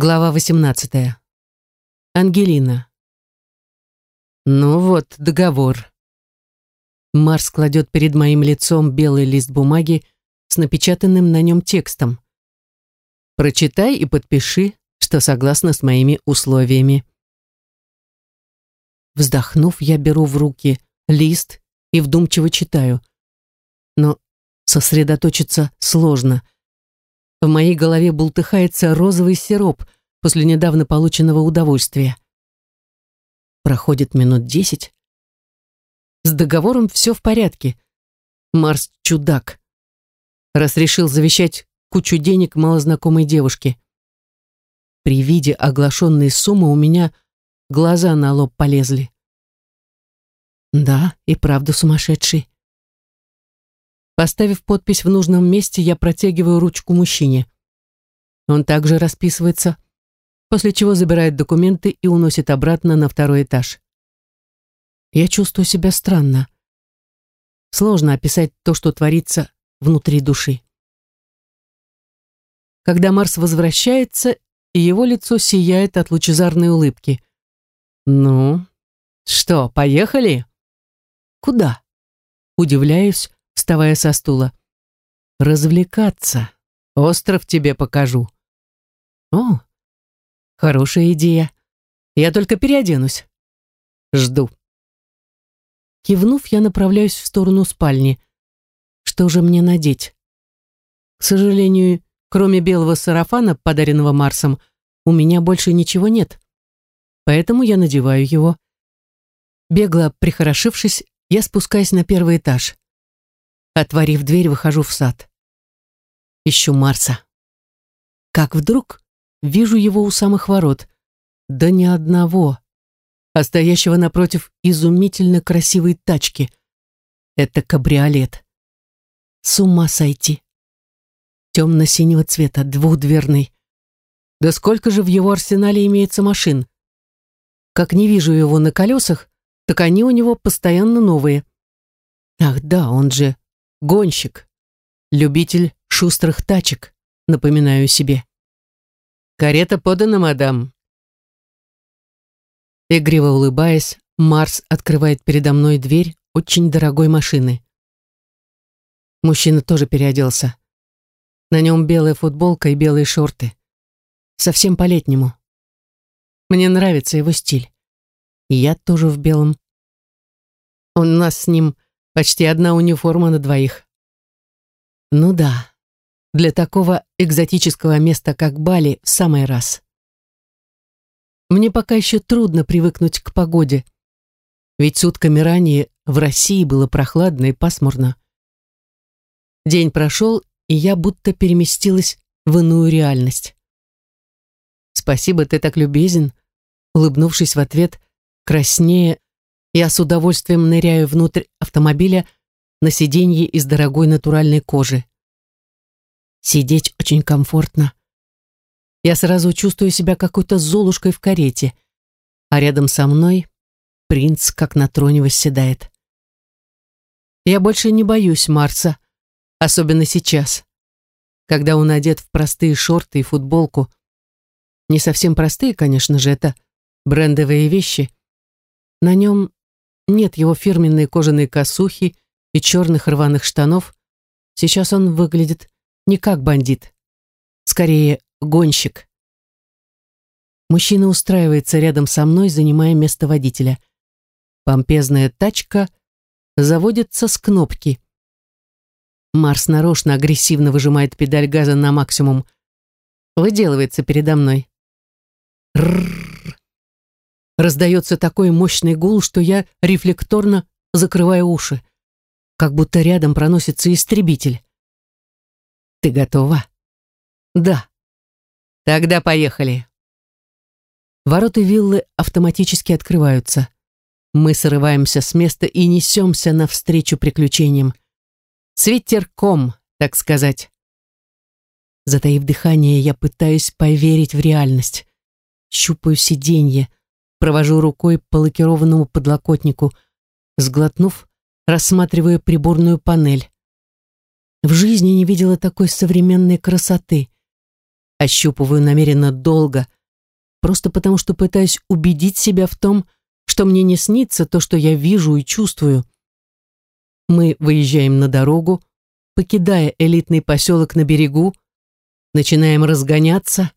Глава 18. Ангелина. Ну вот, договор. Марс кладет перед моим лицом белый лист бумаги с напечатанным на нем текстом. Прочитай и подпиши, что согласна с моими условиями. Вздохнув, я беру в руки лист и вдумчиво читаю. Но сосредоточиться сложно — в моей голове бултыхается розовый сироп после недавно полученного удовольствия. Проходит минут десять. С договором все в порядке. Марс чудак. Раз решил завещать кучу денег малознакомой девушке. При виде оглашенной суммы у меня глаза на лоб полезли. Да, и правда сумасшедший. Поставив подпись в нужном месте, я протягиваю ручку мужчине. Он также расписывается, после чего забирает документы и уносит обратно на второй этаж. Я чувствую себя странно. Сложно описать то, что творится внутри души. Когда Марс возвращается, его лицо сияет от лучезарной улыбки. «Ну, что, поехали?» «Куда?» Удивляюсь, вставая со стула. «Развлекаться. Остров тебе покажу». «О, хорошая идея. Я только переоденусь. Жду». Кивнув, я направляюсь в сторону спальни. Что же мне надеть? К сожалению, кроме белого сарафана, подаренного Марсом, у меня больше ничего нет. Поэтому я надеваю его. Бегло прихорошившись, я спускаюсь на первый этаж. Отворив дверь, выхожу в сад. Ищу Марса. Как вдруг вижу его у самых ворот. Да ни одного, а стоящего напротив изумительно красивой тачки. Это кабриолет. С ума сойти. Темно-синего цвета, двухдверный. Да сколько же в его арсенале имеется машин? Как не вижу его на колесах, так они у него постоянно новые. Ах да, он же Гонщик. Любитель шустрых тачек, напоминаю себе. Карета подана, мадам. Игриво улыбаясь, Марс открывает передо мной дверь очень дорогой машины. Мужчина тоже переоделся. На нем белая футболка и белые шорты. Совсем по-летнему. Мне нравится его стиль. Я тоже в белом. У нас с ним Почти одна униформа на двоих. Ну да, для такого экзотического места, как Бали, в самый раз. Мне пока еще трудно привыкнуть к погоде, ведь сутками ранее в России было прохладно и пасмурно. День прошел, и я будто переместилась в иную реальность. «Спасибо, ты так любезен», улыбнувшись в ответ, краснее, я с удовольствием ныряю внутрь автомобиля на сиденье из дорогой натуральной кожи. Сидеть очень комфортно. Я сразу чувствую себя какой-то золушкой в карете, а рядом со мной принц как на троне восседает. Я больше не боюсь Марса, особенно сейчас, когда он одет в простые шорты и футболку. Не совсем простые, конечно же, это брендовые вещи. На нем нет его фирменной кожаной косухи и черных рваных штанов. Сейчас он выглядит не как бандит. Скорее, гонщик. Мужчина устраивается рядом со мной, занимая место водителя. Помпезная тачка заводится с кнопки. Марс нарочно агрессивно выжимает педаль газа на максимум. Выделывается передо мной. Рррр. Раздается такой мощный гул, что я рефлекторно закрываю уши, как будто рядом проносится истребитель. «Ты готова?» «Да». «Тогда поехали». Ворота виллы автоматически открываются. Мы срываемся с места и несемся навстречу приключениям. С ветерком, так сказать. Затаив дыхание, я пытаюсь поверить в реальность. Щупаю сиденье, провожу рукой по лакированному подлокотнику, сглотнув, рассматривая приборную панель. В жизни не видела такой современной красоты. Ощупываю намеренно долго, просто потому что пытаюсь убедить себя в том, что мне не снится то, что я вижу и чувствую. Мы выезжаем на дорогу, покидая элитный поселок на берегу, начинаем разгоняться.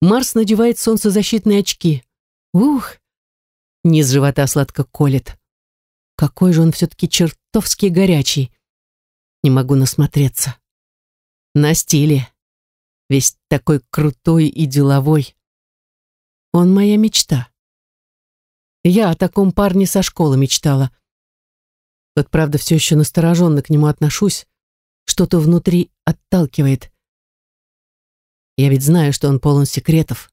Марс надевает солнцезащитные очки. Ух! Низ живота сладко колет. Какой же он все-таки чертовски горячий. Не могу насмотреться. На стиле. Весь такой крутой и деловой. Он моя мечта. Я о таком парне со школы мечтала. Вот правда, все еще настороженно к нему отношусь. Что-то внутри отталкивает. Я ведь знаю, что он полон секретов.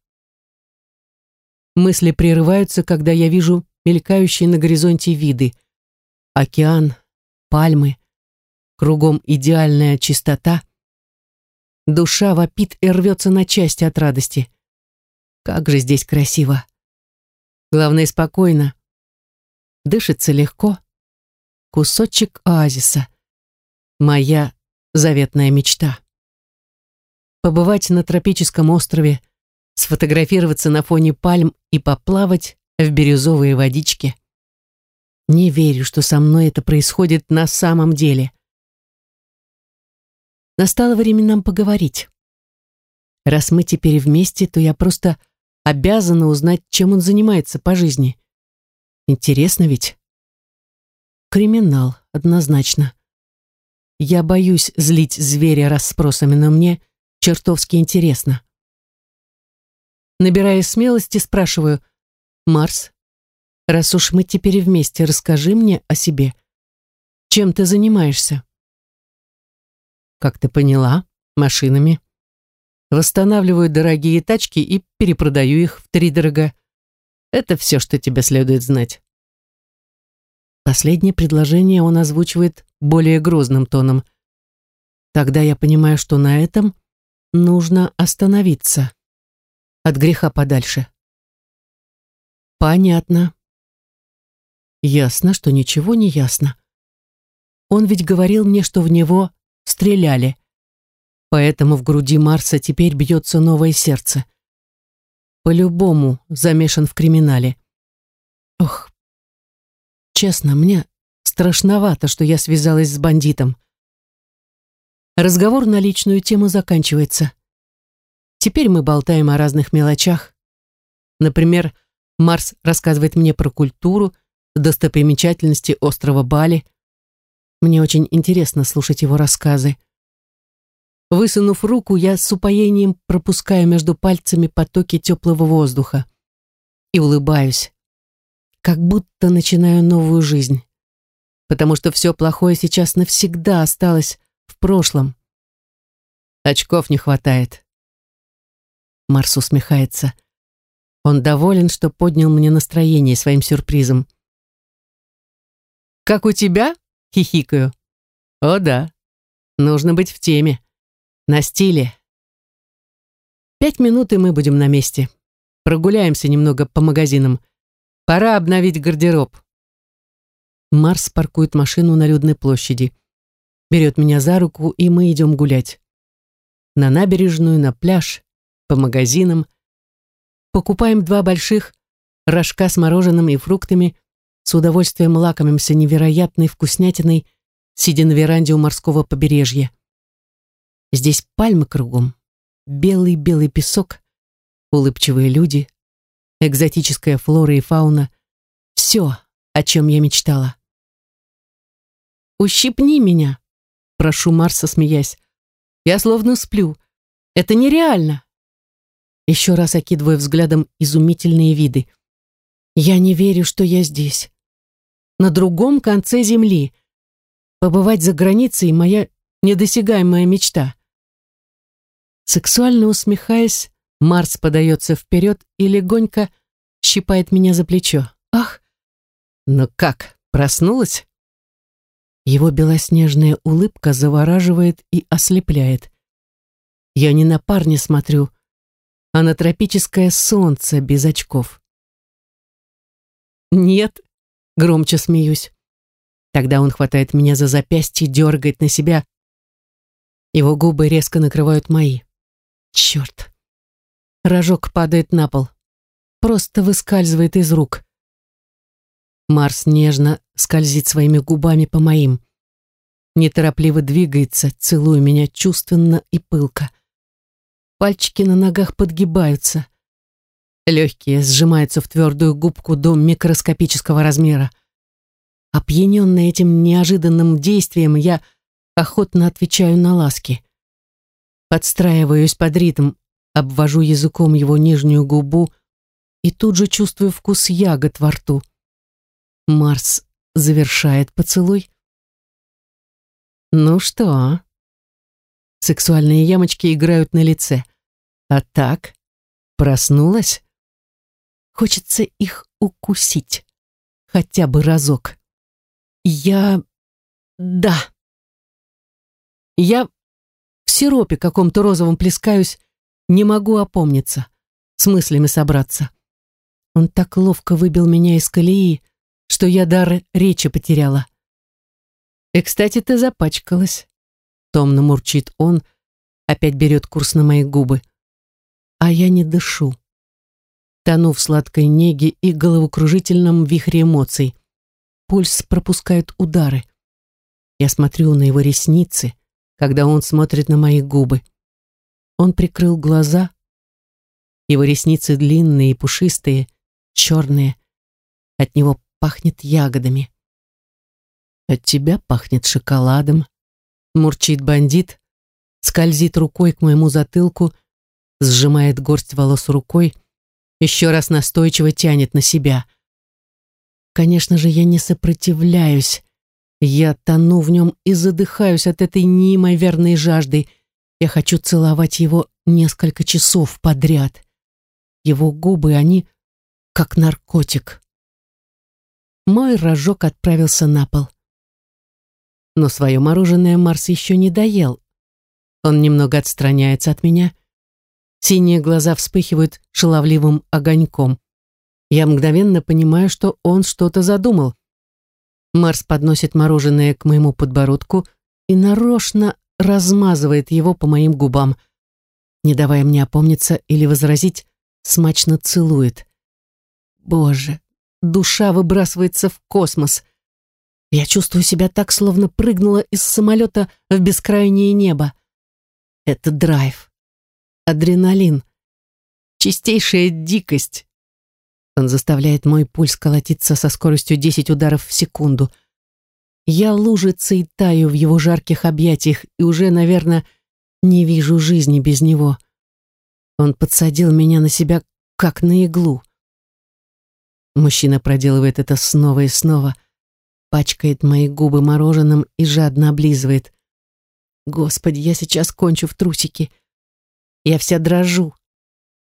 Мысли прерываются, когда я вижу мелькающие на горизонте виды. Океан, пальмы, кругом идеальная чистота. Душа вопит и рвется на части от радости. Как же здесь красиво. Главное, спокойно. Дышится легко. Кусочек оазиса. Моя заветная мечта. Побывать на тропическом острове, сфотографироваться на фоне пальм и поплавать в бирюзовые водички. Не верю, что со мной это происходит на самом деле. Настало время нам поговорить. Раз мы теперь вместе, то я просто обязана узнать, чем он занимается по жизни. Интересно ведь? Криминал, однозначно. Я боюсь злить зверя расспросами, но мне чертовски интересно. Набирая смелости, спрашиваю, «Марс, раз уж мы теперь вместе, расскажи мне о себе. Чем ты занимаешься?» «Как ты поняла, машинами. Восстанавливаю дорогие тачки и перепродаю их втридорога. Это все, что тебе следует знать». Последнее предложение он озвучивает более грозным тоном. Тогда я понимаю, что на этом нужно остановиться. От греха подальше. Понятно. Ясно, что ничего не ясно. Он ведь говорил мне, что в него стреляли. Поэтому в груди Марса теперь бьется новое сердце. По-любому замешан в криминале. Ох, честно, мне страшновато, что я связалась с бандитом. Разговор на личную тему заканчивается. Теперь мы болтаем о разных мелочах. Например, Марс рассказывает мне про культуру, достопримечательности острова Бали. Мне очень интересно слушать его рассказы. Высунув руку, я с упоением пропускаю между пальцами потоки теплого воздуха и улыбаюсь, как будто начинаю новую жизнь, потому что все плохое сейчас навсегда осталось в прошлом. Очков не хватает. Марс усмехается. Он доволен, что поднял мне настроение своим сюрпризом. «Как у тебя?» — хихикаю. «О да, нужно быть в теме. На стиле. Пять минут, и мы будем на месте. Прогуляемся немного по магазинам. Пора обновить гардероб». Марс паркует машину на людной площади. Берет меня за руку, и мы идем гулять. На набережную, на пляж, по магазинам. Покупаем два больших рожка с мороженым и фруктами, с удовольствием лакомимся невероятной вкуснятиной, сидя на веранде у морского побережья. Здесь пальмы кругом, белый-белый песок, улыбчивые люди, экзотическая флора и фауна. Все, о чем я мечтала. «Ущипни меня!» — прошу Марса, смеясь. «Я словно сплю. Это нереально!» Еще раз окидывая взглядом изумительные виды. Я не верю, что я здесь. На другом конце земли. Побывать за границей — моя недосягаемая мечта. Сексуально усмехаясь, Марс подается вперед и легонько щипает меня за плечо. Ах! Ну как, проснулась? Его белоснежная улыбка завораживает и ослепляет. Я не на парня смотрю, а тропическое солнце без очков. «Нет», — громче смеюсь. Тогда он хватает меня за запястье, дергает на себя. Его губы резко накрывают мои. Черт. Рожок падает на пол. Просто выскальзывает из рук. Марс нежно скользит своими губами по моим. Неторопливо двигается, целуя меня чувственно и пылко. Пальчики на ногах подгибаются. Легкие сжимаются в твердую губку до микроскопического размера. Опьяненная этим неожиданным действием, я охотно отвечаю на ласки. Подстраиваюсь под ритм, обвожу языком его нижнюю губу и тут же чувствую вкус ягод во рту. Марс завершает поцелуй. Ну что? Сексуальные ямочки играют на лице. А так? Проснулась? Хочется их укусить. Хотя бы разок. Я... Да. Я в сиропе каком-то розовом плескаюсь, не могу опомниться, с мыслями собраться. Он так ловко выбил меня из колеи, что я дар речи потеряла. И, кстати, ты запачкалась. Томно мурчит он, опять берет курс на мои губы. А я не дышу тону в сладкой неге и головокружительном вихре эмоций. Пульс пропускает удары. Я смотрю на его ресницы, когда он смотрит на мои губы. Он прикрыл глаза. Его ресницы длинные и пушистые, черные. От него пахнет ягодами. От тебя пахнет шоколадом. Мурчит бандит, скользит рукой к моему затылку, сжимает горсть волос рукой, еще раз настойчиво тянет на себя. Конечно же, я не сопротивляюсь. Я тону в нем и задыхаюсь от этой неимоверной жажды. Я хочу целовать его несколько часов подряд. Его губы, они как наркотик. Мой рожок отправился на пол. Но свое мороженое Марс еще не доел. Он немного отстраняется от меня Синие глаза вспыхивают шаловливым огоньком. Я мгновенно понимаю, что он что-то задумал. Марс подносит мороженое к моему подбородку и нарочно размазывает его по моим губам. Не давая мне опомниться или возразить, смачно целует. Боже, душа выбрасывается в космос. Я чувствую себя так, словно прыгнула из самолета в бескрайнее небо. Это драйв адреналин, чистейшая дикость. Он заставляет мой пульс колотиться со скоростью 10 ударов в секунду. Я лужицей таю в его жарких объятиях и уже, наверное, не вижу жизни без него. Он подсадил меня на себя, как на иглу. Мужчина проделывает это снова и снова, пачкает мои губы мороженым и жадно облизывает. Господи, я сейчас кончу в трусики. Я вся дрожу,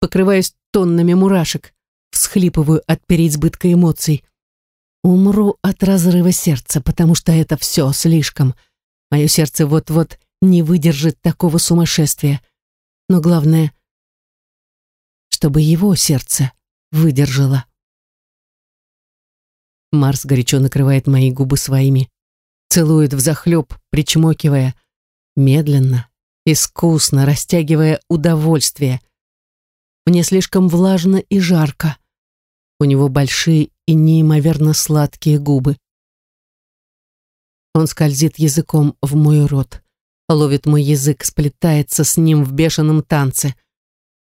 покрываюсь тоннами мурашек, всхлипываю от переизбытка эмоций. Умру от разрыва сердца, потому что это все слишком. Мое сердце вот-вот не выдержит такого сумасшествия. Но главное, чтобы его сердце выдержало. Марс горячо накрывает мои губы своими, целует взахлеб, причмокивая, медленно, искусно растягивая удовольствие. Мне слишком влажно и жарко. У него большие и неимоверно сладкие губы. Он скользит языком в мой рот, ловит мой язык, сплетается с ним в бешеном танце.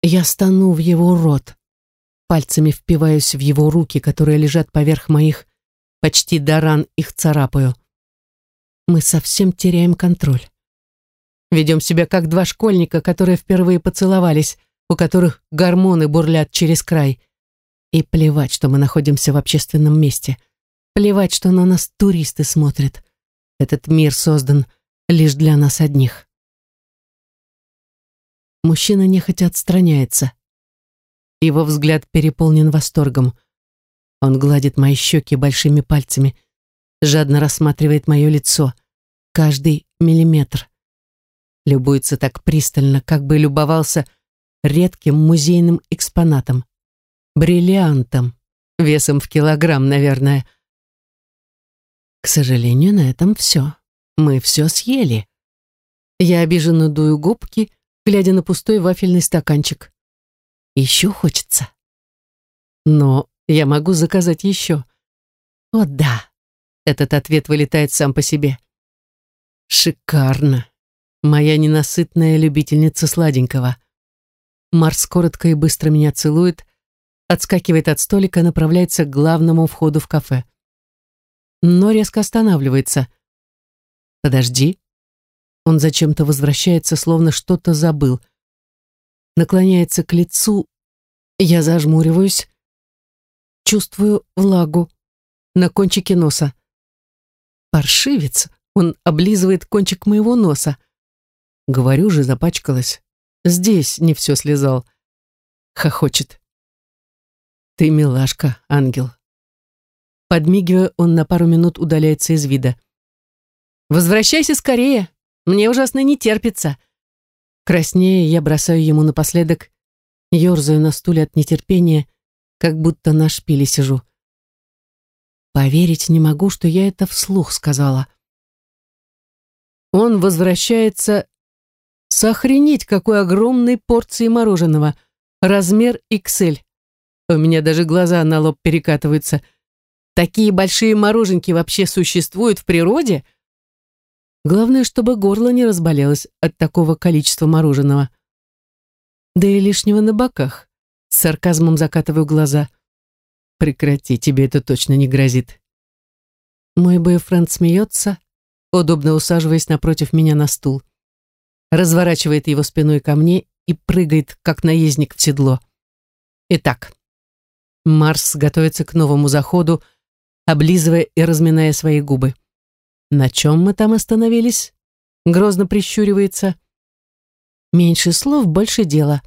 Я стану в его рот, пальцами впиваюсь в его руки, которые лежат поверх моих, почти до ран их царапаю. Мы совсем теряем контроль. Ведем себя как два школьника, которые впервые поцеловались, у которых гормоны бурлят через край. И плевать, что мы находимся в общественном месте. Плевать, что на нас туристы смотрят. Этот мир создан лишь для нас одних. Мужчина нехотя отстраняется. Его взгляд переполнен восторгом. Он гладит мои щеки большими пальцами, жадно рассматривает мое лицо, каждый миллиметр любуется так пристально, как бы любовался редким музейным экспонатом. Бриллиантом, весом в килограмм, наверное. К сожалению, на этом все. Мы все съели. Я обиженно дую губки, глядя на пустой вафельный стаканчик. Еще хочется. Но я могу заказать еще. О да, этот ответ вылетает сам по себе. Шикарно. Моя ненасытная любительница сладенького. Марс коротко и быстро меня целует, отскакивает от столика, направляется к главному входу в кафе. Но резко останавливается. «Подожди». Он зачем-то возвращается, словно что-то забыл. Наклоняется к лицу. Я зажмуриваюсь. Чувствую влагу на кончике носа. Паршивец. Он облизывает кончик моего носа. Говорю же, запачкалась. Здесь не все слезал. Хохочет. Ты милашка, ангел. Подмигивая, он на пару минут удаляется из вида. «Возвращайся скорее! Мне ужасно не терпится!» Краснее я бросаю ему напоследок, ерзаю на стуле от нетерпения, как будто на шпиле сижу. Поверить не могу, что я это вслух сказала. Он возвращается с охренеть какой огромной порции мороженого. Размер XL. У меня даже глаза на лоб перекатываются. Такие большие мороженки вообще существуют в природе? Главное, чтобы горло не разболелось от такого количества мороженого. Да и лишнего на боках. С сарказмом закатываю глаза. Прекрати, тебе это точно не грозит. Мой бойфренд смеется, удобно усаживаясь напротив меня на стул. Разворачивает его спиной ко мне и прыгает, как наездник в седло. Итак, Марс готовится к новому заходу, облизывая и разминая свои губы. На чем мы там остановились? Грозно прищуривается. Меньше слов, больше дела.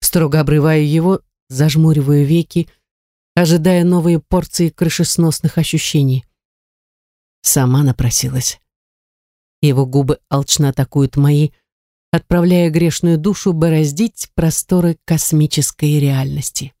Строго обрываю его, зажмуриваю веки, ожидая новые порции крышесносных ощущений. Сама напросилась. Его губы алчно атакуют мои, отправляя грешную душу бороздить просторы космической реальности.